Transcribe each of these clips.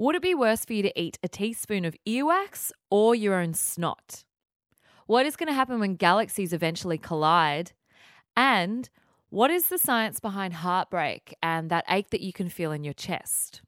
Would it be worse for you to eat a teaspoon of earwax or your own snot? What is going to happen when galaxies eventually collide? And what is the science behind heartbreak and that ache that you can feel in your chest?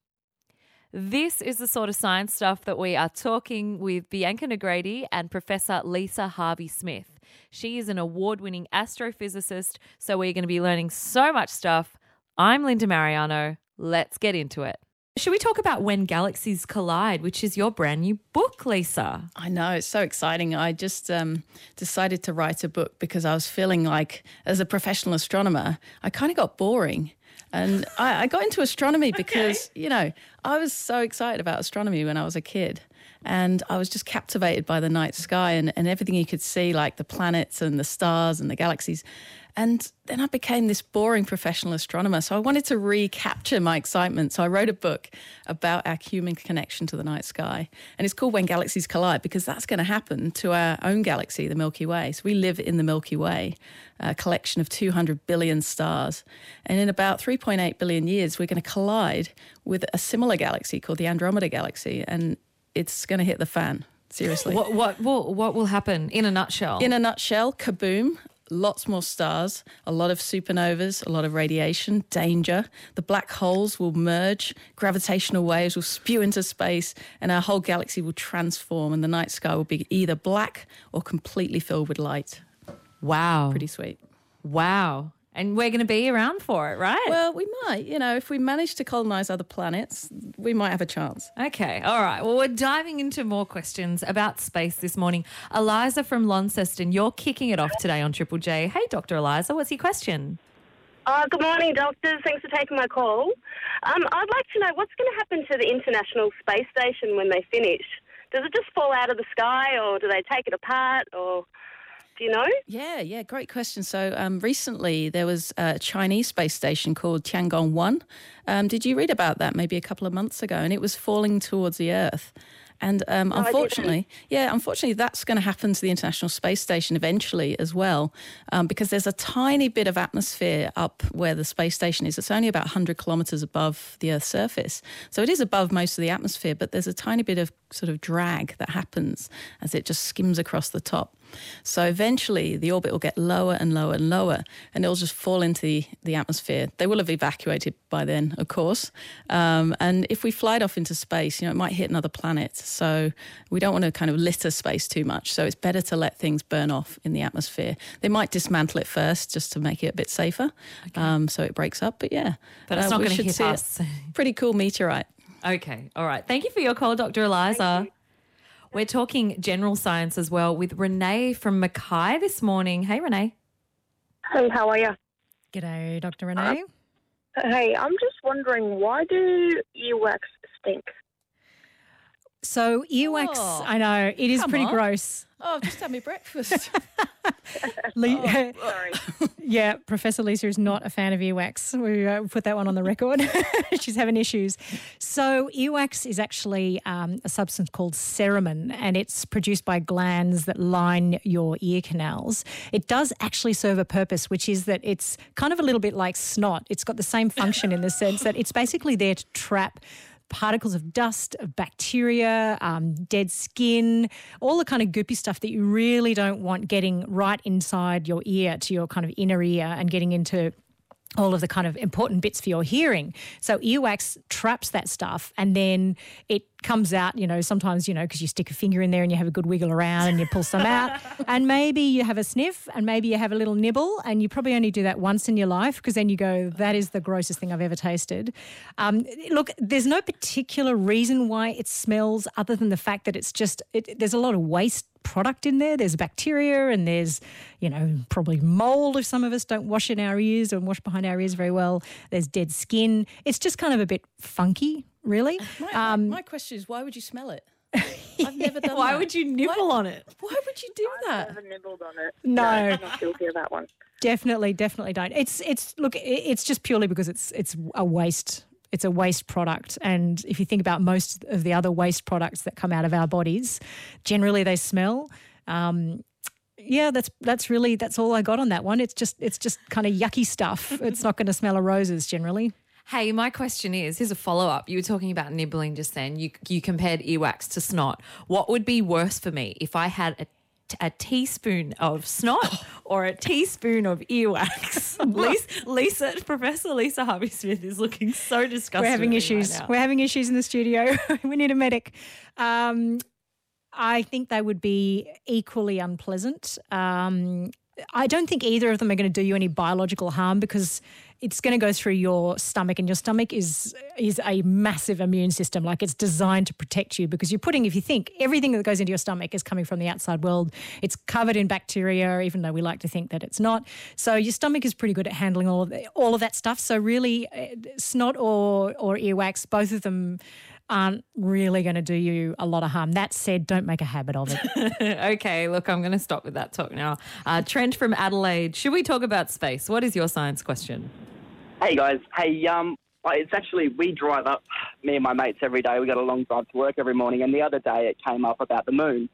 This is the sort of science stuff that we are talking with Bianca Nogrady and Professor Lisa Harvey Smith. She is an award winning astrophysicist, so we're going to be learning so much stuff. I'm Linda Marigliano. Let's get into it. Should we talk about When Galaxies Collide, which is your brand new book, Lisa? I know, it's so exciting. I just um, decided to write a book because I was feeling like, as a professional astronomer, I kind of got boring. And I, I got into astronomy because, okay. you know, I was so excited about astronomy when I was a kid. And I was just captivated by the night sky and, and everything you could see, like the planets and the stars and the galaxies. And then I became this boring professional astronomer. So I wanted to recapture my excitement. So I wrote a book about our human connection to the night sky. And it's called When Galaxies Collide because that's going to happen to our own galaxy, the Milky Way. So we live in the Milky Way, a collection of 200 billion stars. And in about 3.8 billion years, we're going to collide with a similar galaxy called the Andromeda Galaxy. And it's going to hit the fan seriously. What, what, what, what will happen in a nutshell? In a nutshell, kaboom, lots more stars, a lot of supernovas, a lot of radiation, danger. The black holes will merge, gravitational waves will spew into space, and our whole galaxy will transform, and the night sky will be either black or completely filled with light. Wow. Pretty sweet. Wow. And we're going to be around for it, right? Well, we might. You know, if we manage to colonize other planets, we might have a chance. Okay. All right. Well, we're diving into more questions about space this morning. Eliza from Launceston, you're kicking it off today on Triple J. Hey, Dr. Eliza, what's your question? Uh, good morning, doctors. Thanks for taking my call. Um, I'd like to know what's going to happen to the International Space Station when they finish. Does it just fall out of the sky, or do they take it apart, or do you know? Yeah, yeah, great question. So um, recently there was a Chinese space station called Tiangong 1. Um, did you read about that maybe a couple of months ago? And it was falling towards the Earth. And um, no, unfortunately, yeah, unfortunately, that's going to happen to the International Space Station eventually as well, um, because there's a tiny bit of atmosphere up where the space station is. It's only about 100 kilometers above the Earth's surface. So it is above most of the atmosphere, but there's a tiny bit of sort of drag that happens as it just skims across the top. So eventually the orbit will get lower and lower and lower, and it'll just fall into the, the atmosphere. They will have evacuated by then, of course. Um, and if we fly it off into space, you know, it might hit another planet. So we don't want to kind of litter space too much. So it's better to let things burn off in the atmosphere. They might dismantle it first just to make it a bit safer, okay. um, so it breaks up. But yeah, but it's uh, not going to hit us. Pretty cool meteorite. Okay, all right. Thank you for your call, Dr. Eliza. We're talking general science as well with Renee from Mackay this morning. Hey, Renee. Hey, how are you? G'day, Dr. Renee. Uh, hey, I'm just wondering why do earwax stink? So earwax, oh, I know it is pretty on. gross. Oh, I've just had my breakfast. Le- oh, sorry. yeah, Professor Lisa is not a fan of earwax. We uh, put that one on the record. She's having issues. So earwax is actually um, a substance called cerumen, and it's produced by glands that line your ear canals. It does actually serve a purpose, which is that it's kind of a little bit like snot. It's got the same function in the sense that it's basically there to trap particles of dust, of bacteria, um, dead skin, all the kind of goopy stuff that you really don't want getting right inside your ear to your kind of inner ear and getting into all of the kind of important bits for your hearing. So earwax traps that stuff and then it comes out, you know, sometimes, you know, because you stick a finger in there and you have a good wiggle around and you pull some out. and maybe you have a sniff and maybe you have a little nibble and you probably only do that once in your life because then you go, that is the grossest thing I've ever tasted. Um, look, there's no particular reason why it smells other than the fact that it's just, it, there's a lot of waste product in there. There's bacteria and there's, you know, probably mold if some of us don't wash in our ears or wash behind our ears very well. There's dead skin. It's just kind of a bit funky, really. My, um, my question is why would you smell it? I've never done Why that. would you nibble why, on it? Why would you do I've that? I've never nibbled on it. No. I'm not guilty of that one. Definitely, definitely don't. It's it's look, it's just purely because it's it's a waste it's a waste product. And if you think about most of the other waste products that come out of our bodies, generally they smell. Um, yeah, that's that's really that's all I got on that one. It's just it's just kind of yucky stuff. it's not going to smell of roses generally. Hey, my question is here's a follow up. You were talking about nibbling just then. You, you compared earwax to snot. What would be worse for me if I had a a teaspoon of snot or a teaspoon of earwax. Lisa, Lisa, Professor Lisa Harvey Smith is looking so disgusted. We're having issues. right. We're having issues in the studio. we need a medic. Um, I think they would be equally unpleasant. Um, I don't think either of them are going to do you any biological harm because it's going to go through your stomach, and your stomach is is a massive immune system. Like it's designed to protect you because you're putting, if you think everything that goes into your stomach is coming from the outside world, it's covered in bacteria, even though we like to think that it's not. So your stomach is pretty good at handling all of the, all of that stuff. So really, uh, snot or or earwax, both of them aren't really going to do you a lot of harm. That said, don't make a habit of it. okay, look, I'm going to stop with that talk now. Uh, Trent from Adelaide, should we talk about space? What is your science question? Hey guys, hey um, it's actually we drive up, me and my mates every day. We got a long drive to work every morning, and the other day it came up about the moon,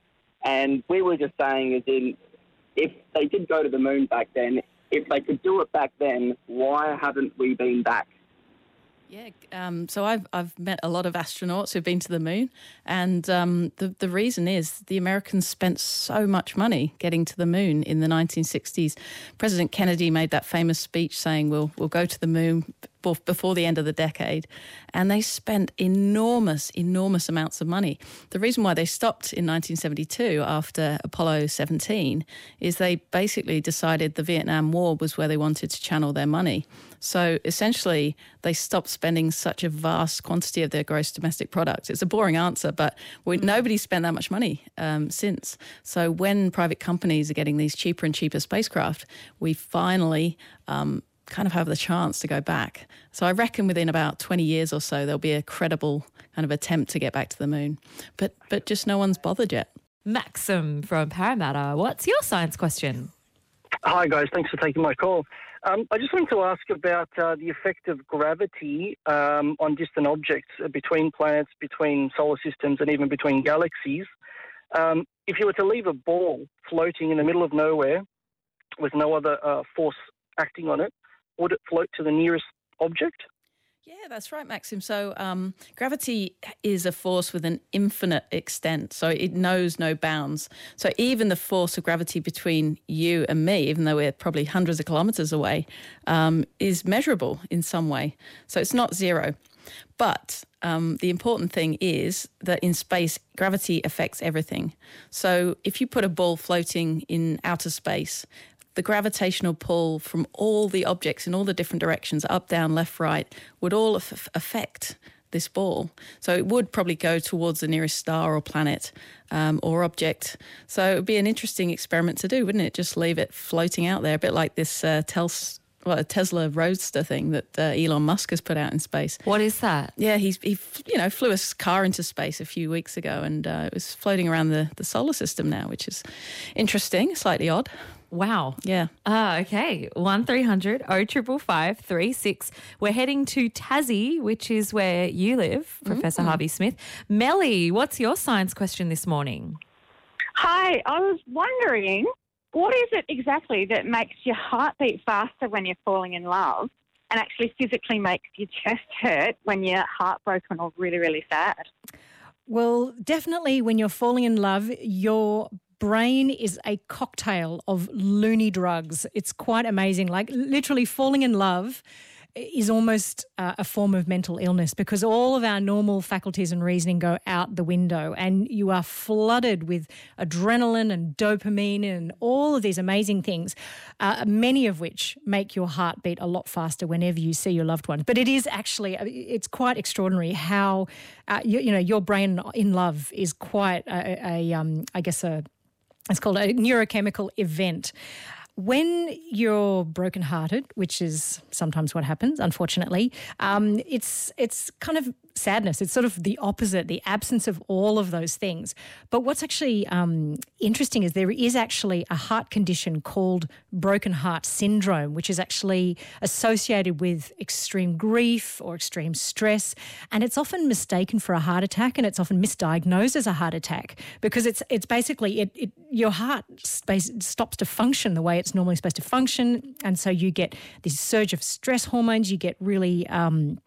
and we were just saying, as in, if they did go to the moon back then, if they could do it back then, why haven't we been back? Yeah, um, so I've I've met a lot of astronauts who've been to the moon, and um, the the reason is the Americans spent so much money getting to the moon in the 1960s. President Kennedy made that famous speech saying we'll we'll go to the moon b- before the end of the decade, and they spent enormous enormous amounts of money. The reason why they stopped in 1972 after Apollo 17 is they basically decided the Vietnam War was where they wanted to channel their money. So essentially, they stopped spending such a vast quantity of their gross domestic product. It's a boring answer, but we, nobody spent that much money um, since. So when private companies are getting these cheaper and cheaper spacecraft, we finally um, kind of have the chance to go back. So I reckon within about 20 years or so, there'll be a credible kind of attempt to get back to the moon. But but just no one's bothered yet. Maxim from Parramatta, what's your science question? Hi, guys. Thanks for taking my call. Um, I just wanted to ask about uh, the effect of gravity um, on distant objects uh, between planets, between solar systems, and even between galaxies. Um, if you were to leave a ball floating in the middle of nowhere with no other uh, force acting on it, would it float to the nearest object? Yeah, that's right, Maxim. So, um, gravity is a force with an infinite extent. So, it knows no bounds. So, even the force of gravity between you and me, even though we're probably hundreds of kilometers away, um, is measurable in some way. So, it's not zero. But um, the important thing is that in space, gravity affects everything. So, if you put a ball floating in outer space, the gravitational pull from all the objects in all the different directions, up, down, left, right, would all af- affect this ball. So it would probably go towards the nearest star or planet um, or object. So it would be an interesting experiment to do, wouldn't it? Just leave it floating out there, a bit like this uh, Tels- well, Tesla Roadster thing that uh, Elon Musk has put out in space. What is that? Yeah, he's he you know flew a car into space a few weeks ago, and uh, it was floating around the the solar system now, which is interesting, slightly odd. Wow. Yeah. Ah, okay. 1300 0555 36. We're heading to Tassie, which is where you live, Professor Harvey Smith. Melly, what's your science question this morning? Hi, I was wondering what is it exactly that makes your heart beat faster when you're falling in love and actually physically makes your chest hurt when you're heartbroken or really, really sad? Well, definitely when you're falling in love, your brain is a cocktail of loony drugs. It's quite amazing. Like literally falling in love is almost uh, a form of mental illness because all of our normal faculties and reasoning go out the window and you are flooded with adrenaline and dopamine and all of these amazing things, uh, many of which make your heart beat a lot faster whenever you see your loved one. But it is actually, uh, it's quite extraordinary how, uh, you, you know, your brain in love is quite a, a um, I guess, a, it's called a neurochemical event. When you're brokenhearted, which is sometimes what happens, unfortunately, um, it's it's kind of sadness. It's sort of the opposite, the absence of all of those things. But what's actually um, interesting is there is actually a heart condition called broken heart syndrome, which is actually associated with extreme grief or extreme stress. And it's often mistaken for a heart attack and it's often misdiagnosed as a heart attack because it's, it's basically it, it your heart space stops to function the way it's normally supposed to function. And so you get this surge of stress hormones, you get really. Um,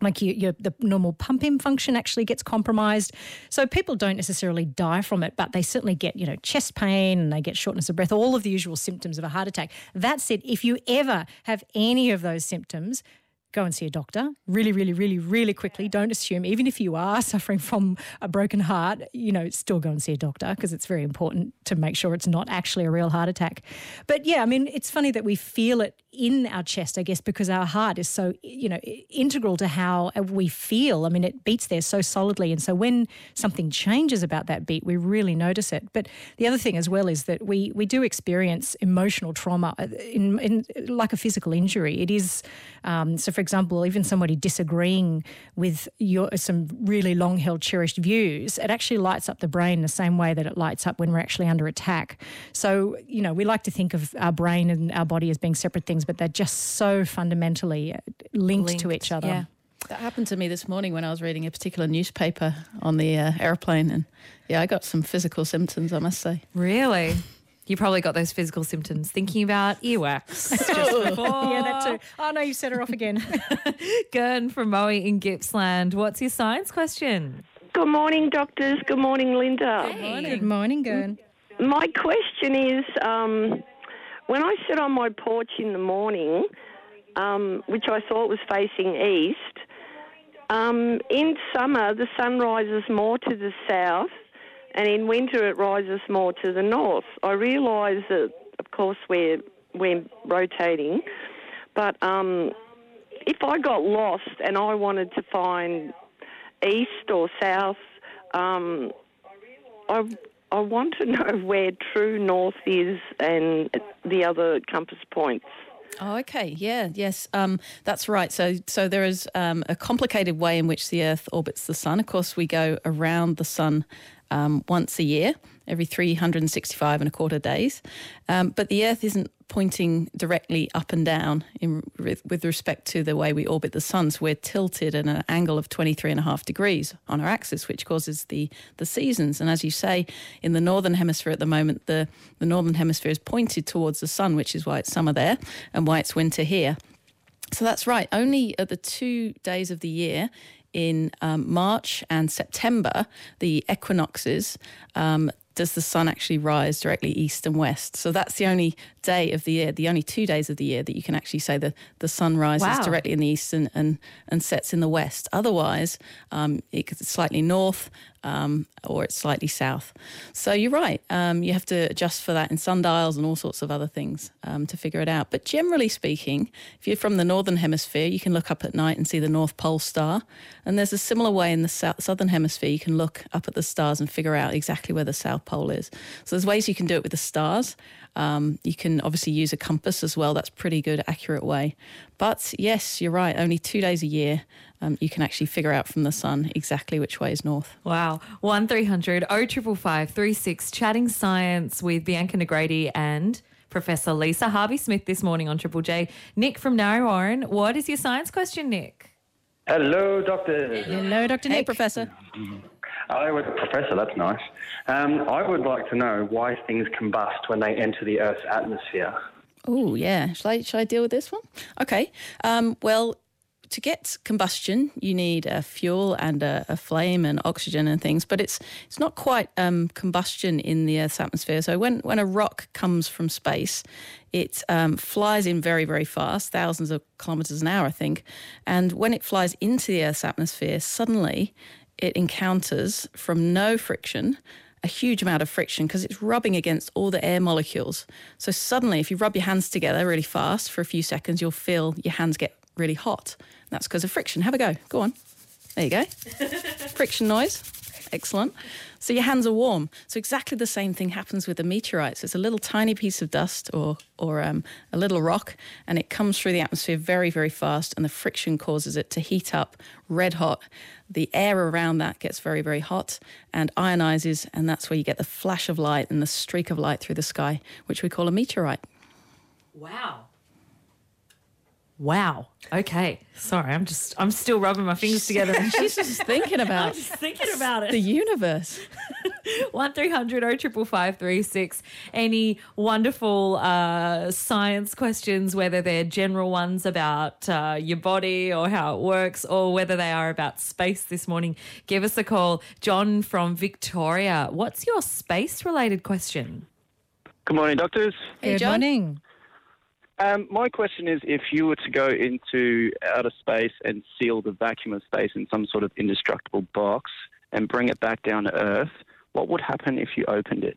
like you, your, the normal pumping function actually gets compromised. So people don't necessarily die from it, but they certainly get, you know, chest pain and they get shortness of breath, all of the usual symptoms of a heart attack. That said, if you ever have any of those symptoms, go and see a doctor really, really, really, really quickly. Don't assume, even if you are suffering from a broken heart, you know, still go and see a doctor because it's very important to make sure it's not actually a real heart attack. But yeah, I mean, it's funny that we feel it in our chest, I guess, because our heart is so, you know, integral to how we feel. I mean, it beats there so solidly. And so when something changes about that beat, we really notice it. But the other thing as well is that we, we do experience emotional trauma uh, in, in like a physical injury. It is, um, so for example, even somebody disagreeing with your, some really long held, cherished views, it actually lights up the brain the same way that it lights up when we're actually under attack. So, you know, we like to think of our brain and our body as being separate things, but they're just so fundamentally linked, linked to each other. Yeah. That happened to me this morning when I was reading a particular newspaper on the uh, aeroplane, and yeah, I got some physical symptoms. I must say. Really? You probably got those physical symptoms thinking about earwax. yeah, that too. Oh no, you set her off again. Gern from Moe in Gippsland. What's your science question? Good morning, doctors. Good morning, Linda. Good morning, Good morning Gern. My question is um, when I sit on my porch in the morning, um, which I thought was facing east, um, in summer the sun rises more to the south, and in winter it rises more to the north. I realise that, of course, we're we're rotating, but um, if I got lost and I wanted to find east or south, um, I I want to know where true north is and the other compass points. Oh, okay. Yeah. Yes. Um, that's right. So, so there is um, a complicated way in which the Earth orbits the Sun. Of course, we go around the Sun um, once a year, every 365 and a quarter days. Um, but the Earth isn't pointing directly up and down in, with respect to the way we orbit the sun. So we're tilted at an angle of 23 and a half degrees on our axis, which causes the, the seasons. And as you say, in the northern hemisphere at the moment, the, the northern hemisphere is pointed towards the sun, which is why it's summer there and why it's winter here. So that's right. Only at the two days of the year in um, March and September, the equinoxes, um, does the sun actually rise directly east and west. So that's the only day of the year, the only two days of the year that you can actually say that the sun rises wow. directly in the east and, and, and sets in the west. Otherwise, um, it's slightly north um, or it's slightly south. So you're right. Um, you have to adjust for that in sundials and all sorts of other things um, to figure it out. But generally speaking, if you're from the northern hemisphere, you can look up at night and see the North Pole star. And there's a similar way in the south, southern hemisphere. You can look up at the stars and figure out exactly where the South Pole is. So there's ways you can do it with the stars. Um, you can obviously use a compass as well. That's pretty good, accurate way. But yes, you're right. Only two days a year, um, you can actually figure out from the sun exactly which way is north. Wow. 1300 0555 36 chatting science with Bianca Nogrady and Professor Lisa Harvey Smith this morning on Triple J. Nick from Narre what is your science question, Nick? Hello, Doctor. Hello, Dr. Nick. Hey, A professor, that's nice. Um, I would like to know why things combust when they enter the Earth's atmosphere. Oh, yeah. Shall I, shall I deal with this one? Okay. Um, well, to get combustion, you need a fuel and a, a, flame and oxygen and things, but it's it's not quite um, combustion in the Earth's atmosphere. So when when a rock comes from space, it um, flies in very very fast, thousands of kilometers an hour, I think, and when it flies into the Earth's atmosphere, suddenly it encounters from no friction a huge amount of friction because it's rubbing against all the air molecules. So suddenly, if you rub your hands together really fast for a few seconds, you'll feel your hands get really hot. That's because of friction. Have a go. Go on. There you go. friction noise. Excellent. So your hands are warm. So exactly the same thing happens with the meteorites. It's a little tiny piece of dust or or um, a little rock, and it comes through the atmosphere very very fast, and the friction causes it to heat up red hot. The air around that gets very very hot and ionizes, and that's where you get the flash of light and the streak of light through the sky, which we call a meteorite. Wow. Wow. Okay. Sorry, I'm just I'm still rubbing my fingers together. And She's just thinking about I'm just thinking about it. the universe. One 556 Any wonderful uh, science questions, whether they're general ones about uh, your body or how it works, or whether they are about space this morning, give us a call. John from Victoria, what's your space related question? Good morning, doctors. Hey, Good John. morning. Um, my question is if you were to go into outer space and seal the vacuum of space in some sort of indestructible box and bring it back down to Earth, what would happen if you opened it?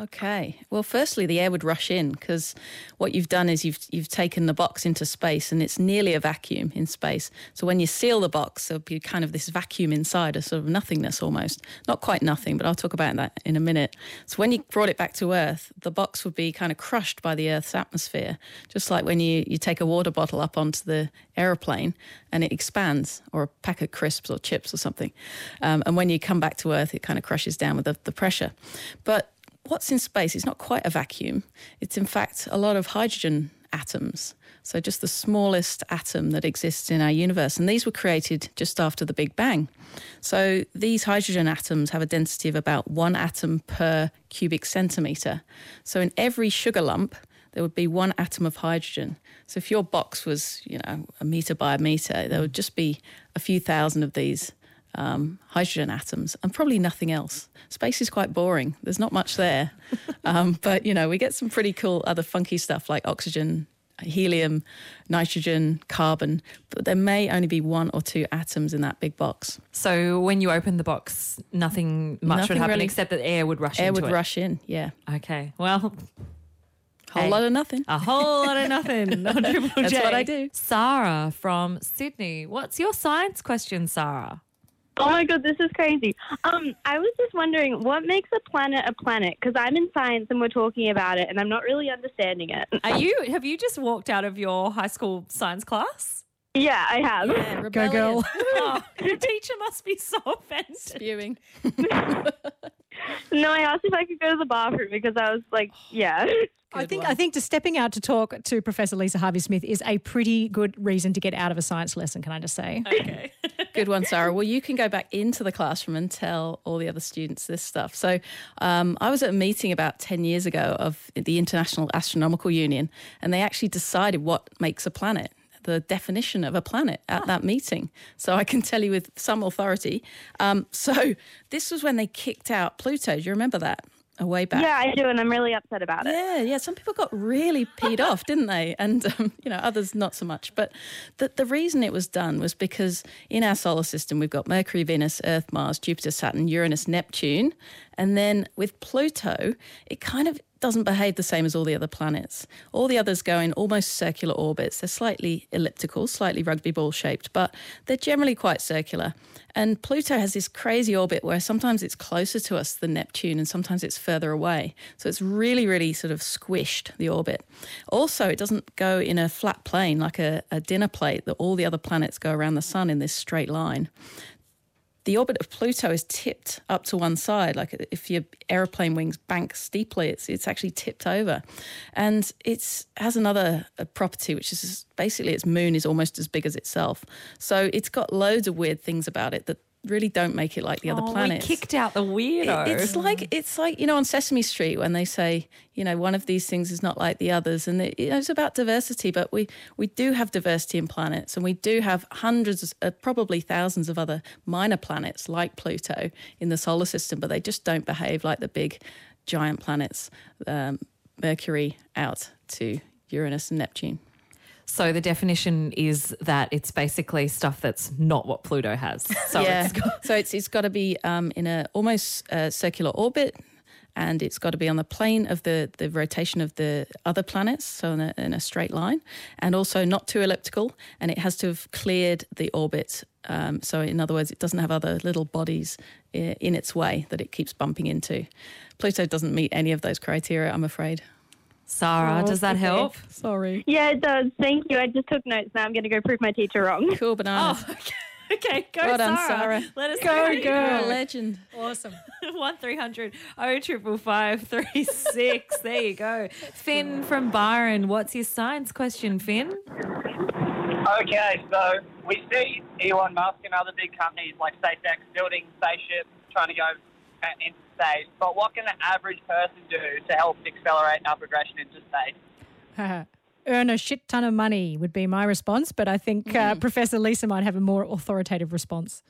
Okay. Well, firstly, the air would rush in because what you've done is you've you've taken the box into space, and it's nearly a vacuum in space. So when you seal the box, there'll be kind of this vacuum inside, a sort of nothingness almost. Not quite nothing, but I'll talk about that in a minute. So when you brought it back to Earth, the box would be kind of crushed by the Earth's atmosphere, just like when you you take a water bottle up onto the aeroplane and it expands, or a pack of crisps or chips or something. Um, and when you come back to Earth, it kind of crushes down with the, the pressure. But what's in space is not quite a vacuum. It's in fact a lot of hydrogen atoms. So just the smallest atom that exists in our universe. And these were created just after the Big Bang. So these hydrogen atoms have a density of about one atom per cubic centimeter. So in every sugar lump, there would be one atom of hydrogen. So if your box was, you know, a meter by a meter, there would just be a few thousand of these um, hydrogen atoms and probably nothing else. Space is quite boring. There's not much there. um, but, you know, we get some pretty cool other funky stuff like oxygen, helium, nitrogen, carbon. But there may only be one or two atoms in that big box. So when you open the box, nothing much Nothing would happen really- except that air would rush in Air would it. rush in, yeah. Okay. Well, a Whole Hey. lot of nothing. a whole lot of nothing. That's what I do. Sarah from Sydney. What's your science question, Sarah? Oh my god, this is crazy. Um, I was just wondering what makes a planet a planet? Because I'm in science and we're talking about it, and I'm not really understanding it. Are you have you just walked out of your high school science class? Yeah, I have. Go, girl. Oh, your teacher must be so offended. Spewing. No, I asked if I could go to the bathroom because I was like, yeah. I think I think just stepping out to talk to Professor Lisa Harvey Smith is a pretty good reason to get out of a science lesson. Can I just say? Okay. Good one, Sarah. Well, you can go back into the classroom and tell all the other students this stuff. So, um, I was at a meeting about 10 years ago of the International Astronomical Union, and they actually decided what makes a planet. The definition of a planet at that meeting. So I can tell you with some authority. Um, so this was when they kicked out Pluto. Do you remember that? A way back. Yeah, I do, and I'm really upset about it. Yeah, yeah. Some people got really peed off, didn't they? And um, you know, others not so much. But the the reason it was done was because in our solar system we've got Mercury, Venus, Earth, Mars, Jupiter, Saturn, Uranus, Neptune, and then with Pluto, it kind of doesn't behave the same as all the other planets. All the others go in almost circular orbits. They're slightly elliptical, slightly rugby ball shaped, but they're generally quite circular. And Pluto has this crazy orbit where sometimes it's closer to us than Neptune and sometimes it's further away. So it's really, really sort of squished, the orbit. Also, it doesn't go in a flat plane like a, a dinner plate that all the other planets go around the sun in this straight line the orbit of Pluto is tipped up to one side. Like if your aeroplane wings bank steeply, it's it's actually tipped over, and it's has another uh, property which is basically its moon is almost as big as itself. So it's got loads of weird things about it that really don't make it like the other Oh, planets. We kicked out the weirdo. It- It's like it's like you know on Sesame Street when they say you know one of these things is not like the others, and it, you know, it's about diversity. But we we do have diversity in planets, and we do have hundreds, uh, probably thousands of other minor planets like Pluto in the solar system, but they just don't behave like the big giant planets, um, Mercury out to Uranus and Neptune. So the definition is that it's basically stuff that's not what Pluto has. So yeah. it's got, so it's it's got to be um, in a almost uh, circular orbit, and it's got to be on the plane of the the rotation of the other planets, so in a, in a straight line, and also not too elliptical, and it has to have cleared the orbit Um, so, in other words, it doesn't have other little bodies in its way that it keeps bumping into. Pluto doesn't meet any of those criteria, I'm afraid. Sarah, oh, does that help? Sorry. Yeah, it does. Thank you. I just took notes. Now I'm going to go prove my teacher wrong. Cool bananas. Oh, okay. Okay, go Well done, Sarah. Sarah. Let us Go, know how you girl. go. Legend. Awesome. One three hundred oh triple five three six. There you go. Finn from Byron. What's your science question, Finn? Okay, so we see Elon Musk and other big companies like SpaceX building spaceships, trying to go into space. But what can the average person do to help accelerate our progression into space? Earn a shit ton of money would be my response, but I think Mm. uh, Professor Lisa might have a more authoritative response.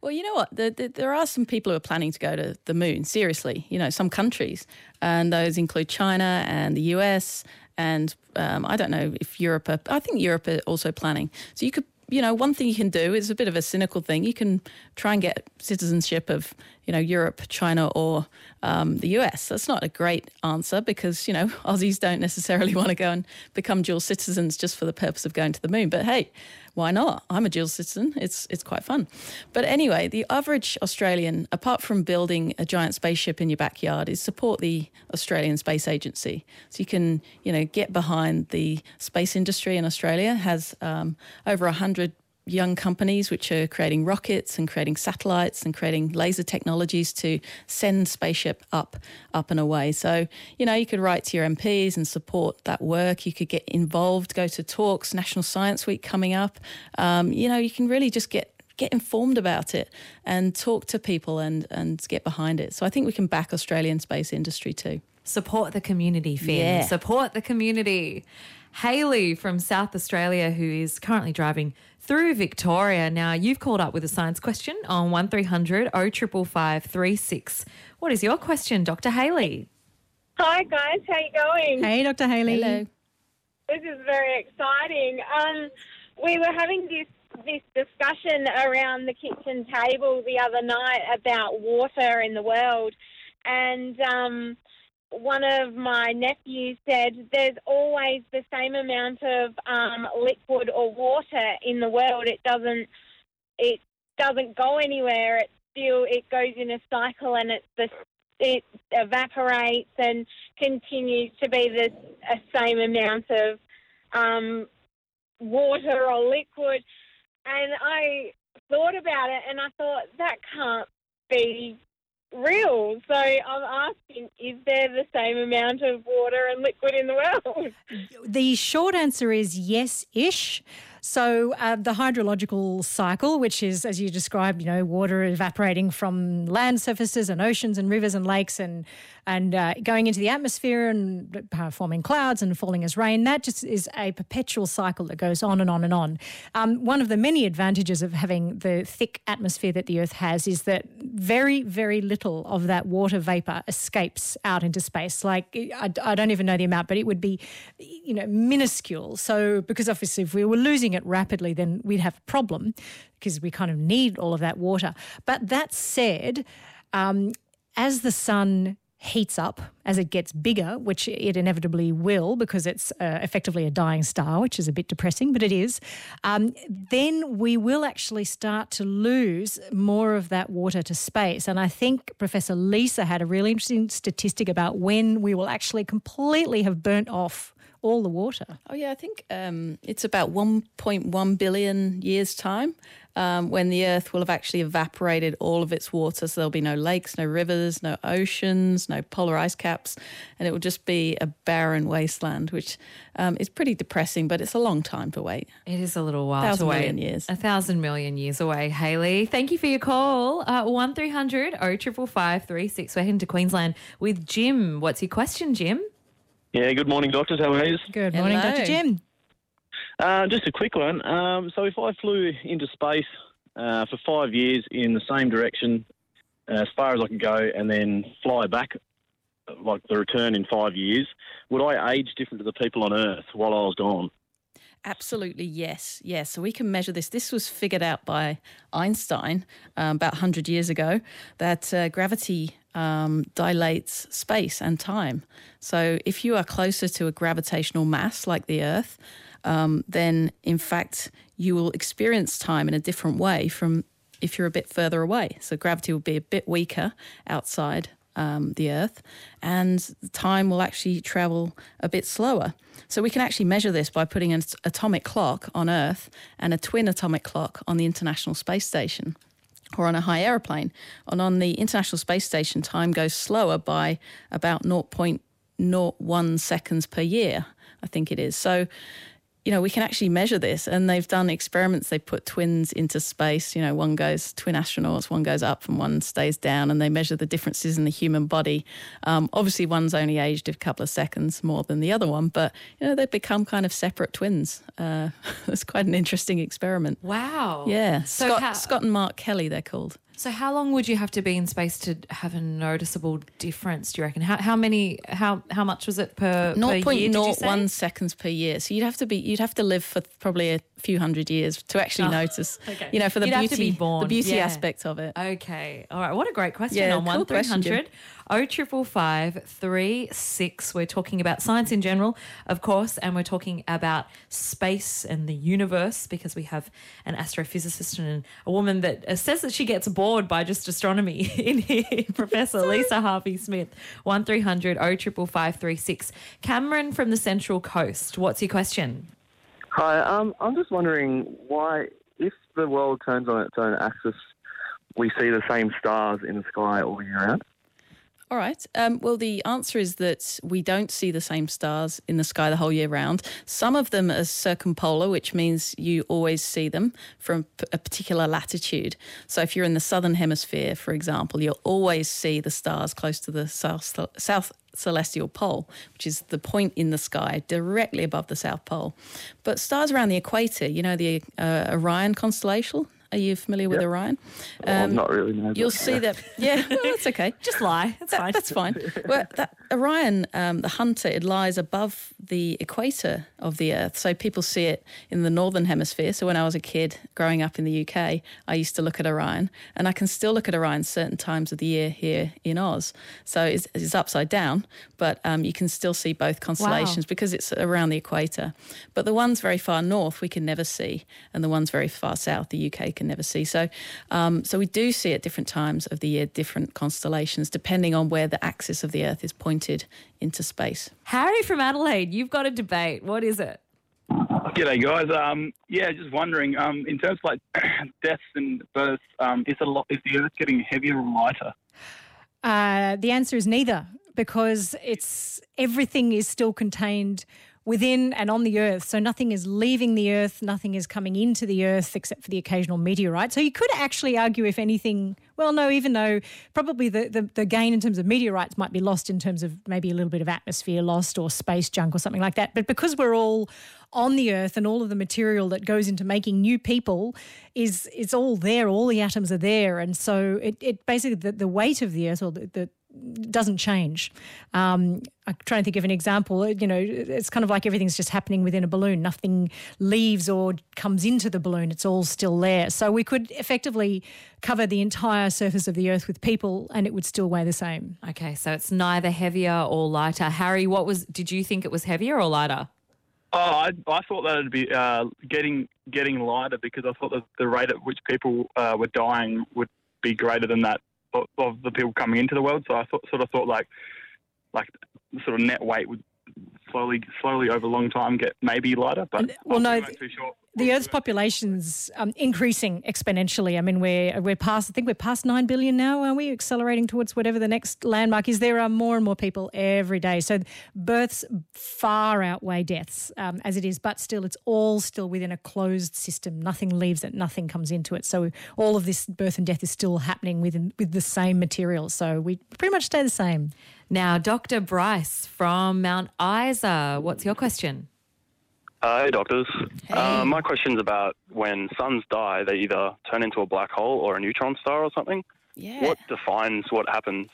Well, you know what? The, the, there are some people who are planning to go to the moon, seriously, you know, some countries. And those include China and the US. And um, I don't know if Europe are, I think Europe are also planning. So you could, you know, one thing you can do is a bit of a cynical thing. You can try and get citizenship of, you know, Europe, China, or um, the US. That's not a great answer because, you know, Aussies don't necessarily want to go and become dual citizens just for the purpose of going to the moon. But hey, why not? I'm a dual citizen. It's it's quite fun. But anyway, the average Australian, apart from building a giant spaceship in your backyard, is support the Australian Space Agency. So you can, you know, get behind the space industry in Australia. Has um, over a hundred young companies which are creating rockets and creating satellites and creating laser technologies to send spaceship up up and away so you know you could write to your MPs and support that work you could get involved go to talks national science week coming up um, you know you can really just get get informed about it and talk to people and and get behind it so I think we can back Australian space industry too Support the community, Finn. Yeah. Support the community. Haley from South Australia, who is currently driving through Victoria. Now, you've called up with a science question on 1300 0555 36. What is your question, Dr. Haley? Hi guys, how you going? Hey, Dr. Haley. Hello. This is very exciting. Um, we were having this this discussion around the kitchen table the other night about water in the world, and um, one of my nephews said there's always the same amount of um, liquid or water in the world. It doesn't it doesn't go anywhere. It still it goes in a cycle, and it's the it evaporates and continues to be the same amount of um, water or liquid. And I thought about it, and I thought that can't be real. So I'm asking, is there the same amount of water and liquid in the world? The short answer is yes ish. So, uh, the hydrological cycle, which is, as you described, you know, water evaporating from land surfaces and oceans and rivers and lakes and and uh, going into the atmosphere and uh, forming clouds and falling as rain, that just is a perpetual cycle that goes on and on and on. Um, one of the many advantages of having the thick atmosphere that the Earth has is that very, very little of that water vapor escapes out into space. Like, I, I don't even know the amount, but it would be, you know, minuscule. So, because obviously, if we were losing it rapidly, then we'd have a problem because we kind of need all of that water. But that said, um, as the sun heats up as it gets bigger, which it inevitably will because it's uh, effectively a dying star, which is a bit depressing, but it is, um, then we will actually start to lose more of that water to space. And I think Professor Lisa had a really interesting statistic about when we will actually completely have burnt off all the water. Oh yeah, I think um, it's about 1.1 billion years time um, when the Earth will have actually evaporated all of its water. So there'll be no lakes, no rivers, no oceans, no polar ice caps, and it will just be a barren wasteland, which um, is pretty depressing. But it's a long time to wait. It is a little while Thousand to wait. million years. A thousand million years away, Haley. Thank you for your call. Uh, 1300 0555 36. We're heading to Queensland with Jim. What's your question, Jim? Yeah, good morning, doctors. How are you? Good morning, Dr. Jim. Uh, just a quick one. Um, so, if I flew into space uh, for five years in the same direction uh, as far as I could go, and then fly back, like the return in five years, would I age different to the people on Earth while I was gone? Absolutely, yes. Yes. So we can measure this. This was figured out by Einstein um, about 100 years ago that uh, gravity um, dilates space and time. So if you are closer to a gravitational mass like the Earth, um, then in fact you will experience time in a different way from if you're a bit further away. So gravity will be a bit weaker outside um, the Earth, and time will actually travel a bit slower. So we can actually measure this by putting an atomic clock on Earth and a twin atomic clock on the International Space Station or on a high aeroplane. And on the International Space Station, time goes slower by about 0.01 seconds per year, I think it is. So you know, we can actually measure this. And they've done experiments. They put twins into space. You know, one goes, twin astronauts, one goes up and one stays down. And they measure the differences in the human body. Um, obviously, one's only aged a couple of seconds more than the other one, but, you know, they've become kind of separate twins. Uh, it's quite an interesting experiment. Wow. Yeah. So Scott, how- Scott and Mark Kelly, they're called. So how long would you have to be in space to have a noticeable difference? Do you reckon? How, how many? How how much was it per? Did you say? 0.01 seconds per year. So you'd have to be you'd have to live for probably a few hundred years to actually Oh, notice. okay. You know, for the You'd have to beauty be born, the beauty yeah. aspect of it. Okay. All right. What a great question Yeah, on cool one three hundred oh triple five three six. We're talking about science in general, of course, and we're talking about space and the universe because we have an astrophysicist and a woman that uh, says that she gets bored by just astronomy in here, Professor Lisa Harvey Smith. One 555 Cameron from the Central Coast. What's your question? Hi, um, I'm just wondering why, if the world turns on its own axis, we see the same stars in the sky all year round. All right. Um, well, the answer is that we don't see the same stars in the sky the whole year round. Some of them are circumpolar, which means you always see them from a particular latitude. So if you're in the southern hemisphere, for example, you'll always see the stars close to the south, south celestial pole, which is the point in the sky directly above the South Pole. But stars around the equator, you know, the uh, Orion constellation. Are you familiar with Yep. Orion? Well, I'm not really, no, You'll see yeah. that. Yeah, well, that's okay. Just lie. That's That- fine. That's fine. Well, that Orion, um, the hunter, it lies above the equator of the Earth, so people see it in the northern hemisphere. So when I was a kid growing up in the UK, I used to look at Orion, and I can still look at Orion certain times of the year here in Oz. So it's, it's upside down, but um, you can still see both constellations because it's around the equator. But the ones very far north we can never see, and the ones very far south the UK can never see. So, um, so we do see at different times of the year different constellations depending on where the axis of the Earth is pointed into space. Harry from Adelaide, you've got a debate. What is it? G'day, guys. Um, yeah, just wondering. Um, in terms of like deaths and births, um, is, a lot, is the Earth getting heavier or lighter? Uh, the answer is neither, because it's everything is still contained within and on the earth. So nothing is leaving the earth, nothing is coming into the earth except for the occasional meteorite. So you could actually argue, if anything, well, no, even though probably the, the, the gain in terms of meteorites might be lost in terms of maybe a little bit of atmosphere lost or space junk or something like that. But because we're all on the earth and all of the material that goes into making new people is it's all there all the atoms are there and so it, it basically the, the weight of the earth or the, the doesn't change. Um, I'm trying to think of an example. You know, it's kind of like everything's just happening within a balloon. Nothing leaves or comes into the balloon. It's all still there. So we could effectively cover the entire surface of the Earth with people, and it would still weigh the same. Okay, so it's neither heavier or lighter. Harry, what was? Did you think it was heavier or lighter? Oh, I, I thought that it'd be uh, getting getting lighter because I thought that the rate at which people uh, were dying would be greater than that of, the people coming into the world. So I sort of thought like like sort of net weight would slowly slowly over a long time get maybe lighter, but Well, no, too sure. the Earth's population's um, increasing exponentially. I mean, we're we're past. I think we're past nine billion now. aren't we accelerating towards whatever the next landmark is? There are more and more people every day. So births far outweigh deaths um, as it is, but still, it's all still within a closed system. Nothing leaves it. Nothing comes into it. So all of this birth and death is still happening within with the same material. So we pretty much stay the same. Now, Dr. Bryce from Mount Isa, what's your question? Uh, hey, doctors. Uh, my question's about when suns die, they either turn into a black hole or a neutron star or something. Yeah. What defines what happens?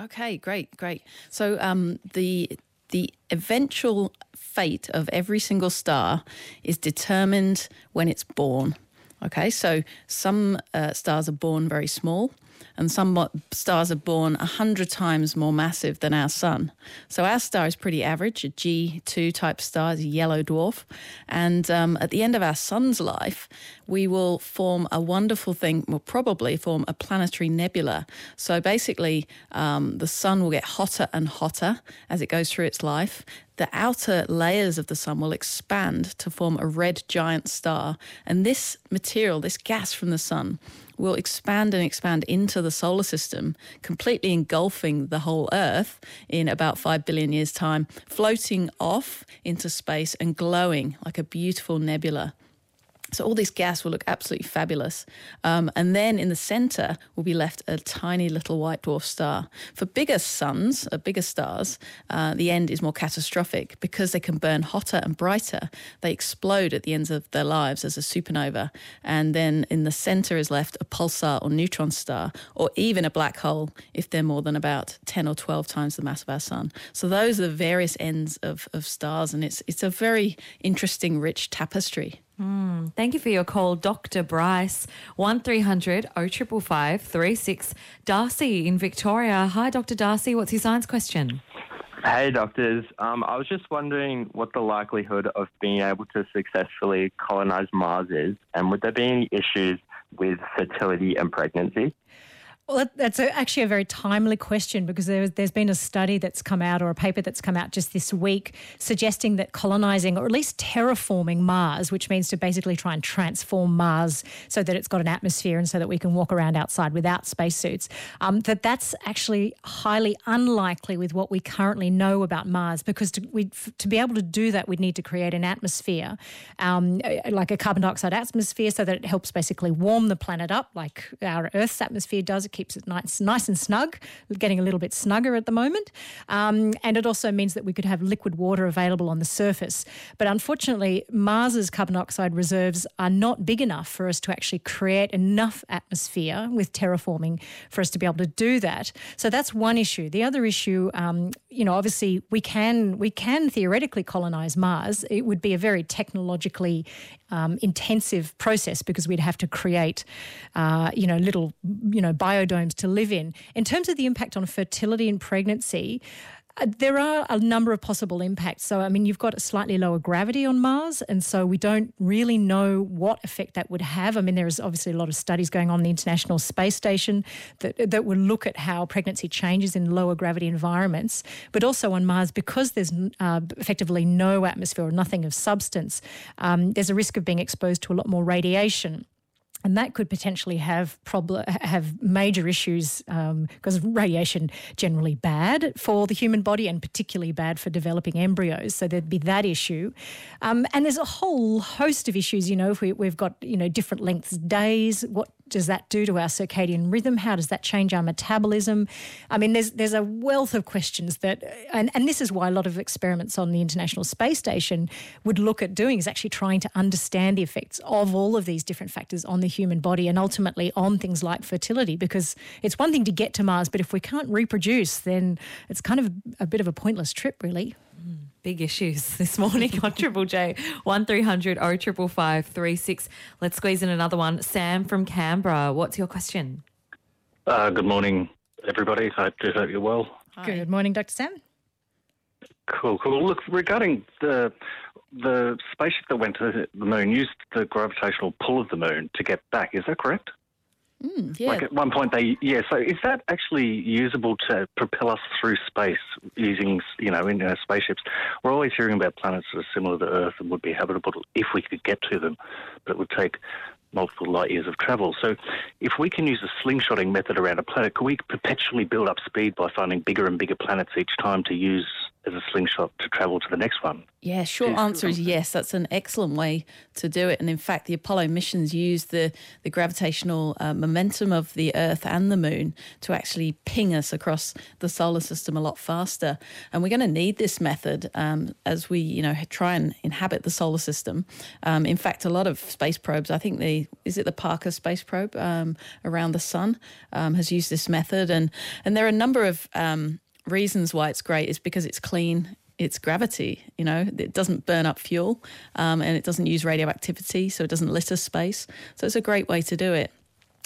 Okay, great, great. So um, the the eventual fate of every single star is determined when it's born. Okay, so some uh, stars are born very small, and some stars are born 100 times more massive than our sun. So our star is pretty average, a G2 type star, is a yellow dwarf. And um, at the end of our sun's life, we will form a wonderful thing, We'll probably form a planetary nebula. So basically, um, the sun will get hotter and hotter as it goes through its life the outer layers of the sun will expand to form a red giant star. And this material, this gas from the sun, will expand and expand into the solar system, completely engulfing the whole Earth in about 5 billion years' time, floating off into space and glowing like a beautiful nebula. So all this gas will look absolutely fabulous. Um, and then in the center will be left a tiny little white dwarf star. For bigger suns, uh, bigger stars, uh, the end is more catastrophic because they can burn hotter and brighter. They explode at the ends of their lives as a supernova. And then in the center is left a pulsar or neutron star, or even a black hole if they're more than about 10 or 12 times the mass of our sun. So those are the various ends of, of stars. And it's, it's a very interesting, rich tapestry. Mm, thank you for your call, Dr. Bryce. 1300 0555 36. Darcy in Victoria. Hi, Dr. Darcy. What's your science question? Hey, doctors. Um, I was just wondering what the likelihood of being able to successfully colonize Mars is, and would there be any issues with fertility and pregnancy? Well, that's a, actually a very timely question because there, has been a study that's come out or a paper that's come out just this week suggesting that colonizing or at least terraforming Mars, which means to basically try and transform Mars so that it's got an atmosphere and so that we can walk around outside without spacesuits, um, that that's actually highly unlikely with what we currently know about Mars because to, we, to be able to do that, we'd need to create an atmosphere, um, like a carbon dioxide atmosphere, so that it helps basically warm the planet up like our Earth's atmosphere does keeps it nice, nice and snug, getting a little bit snugger at the moment. Um, and it also means that we could have liquid water available on the surface. But unfortunately, Mars's carbon dioxide reserves are not big enough for us to actually create enough atmosphere with terraforming for us to be able to do that. So that's one issue. The other issue, um, you know, obviously we can we can theoretically colonize Mars. It would be a very technologically um, intensive process because we'd have to create, uh, you know, little, you know, biodomes to live in. In terms of the impact on fertility and pregnancy, uh, there are a number of possible impacts. So, I mean, you've got a slightly lower gravity on Mars, and so we don't really know what effect that would have. I mean, there is obviously a lot of studies going on in the International Space Station that that would look at how pregnancy changes in lower gravity environments, but also on Mars because there's uh, effectively no atmosphere or nothing of substance. Um, there's a risk of being exposed to a lot more radiation and that could potentially have problem have major issues because um, radiation generally bad for the human body and particularly bad for developing embryos. So there'd be that issue, um, and there's a whole host of issues. You know, if we, we've got you know different lengths days, what does that do to our circadian rhythm? How does that change our metabolism? I mean, there's there's a wealth of questions that, and, and this is why a lot of experiments on the International Space Station would look at doing is actually trying to understand the effects of all of these different factors on the human body and ultimately on things like fertility. Because it's one thing to get to Mars, but if we can't reproduce, then it's kind of a bit of a pointless trip, really. Big issues this morning on Triple J. 1300 0555 36. Let's squeeze in another one. Sam from Canberra, what's your question? Uh, good morning, everybody. I do hope you're well. Hi. Good morning, Dr. Sam. Cool, cool. Look, regarding the the spaceship that went to the moon used the gravitational pull of the moon to get back. Is that correct? Mm, yeah. Like at one point, they yeah. So is that actually usable to propel us through space using you know in our spaceships? We're always hearing about planets that are similar to Earth and would be habitable if we could get to them, but it would take multiple light years of travel. So, if we can use the slingshotting method around a planet, can we perpetually build up speed by finding bigger and bigger planets each time to use as a slingshot to travel to the next one? Yeah, short answer is yes. That's an excellent way to do it. And in fact, the Apollo missions used the, the gravitational uh, momentum of the Earth and the Moon to actually ping us across the solar system a lot faster. And we're going to need this method um, as we, you know, try and inhabit the solar system. Um, in fact, a lot of space probes, I think the is it the Parker space probe um, around the sun um, has used this method, and and there are a number of um, reasons why it's great is because it's clean it's gravity. You know, it doesn't burn up fuel um, and it doesn't use radioactivity, so it doesn't litter space. So it's a great way to do it.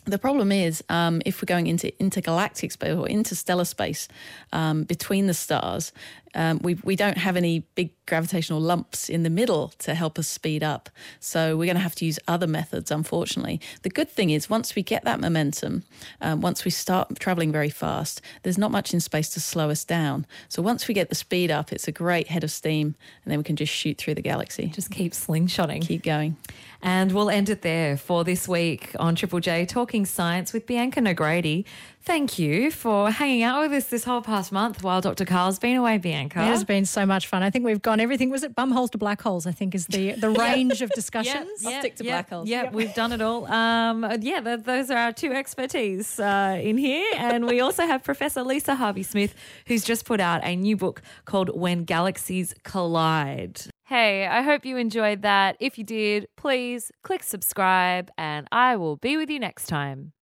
The problem is, um, if we're going into intergalactic space or interstellar space um, between the stars, um, we, we don't have any big gravitational lumps in the middle to help us speed up. So we're going to have to use other methods, unfortunately. The good thing is, once we get that momentum, um, once we start traveling very fast, there's not much in space to slow us down. So once we get the speed up, it's a great head of steam, and then we can just shoot through the galaxy. Just keep slingshotting. Keep going. And we'll end it there for this week on Triple J Talking Science with Bianca Nogrady. Thank you for hanging out with us this whole past month while Dr. Karl's been away, Bianca. It has been so much fun. I think we've gone everything. Was it bum holes to black holes? I think is the the range of discussions. Yep, I'll stick to yep, black holes. Yeah, we've done it all. Um, yeah, th- those are our two expertise uh, in here, and we also have Professor Lisa Harvey Smith, who's just put out a new book called "When Galaxies Collide." Hey, I hope you enjoyed that. If you did, please click subscribe, and I will be with you next time.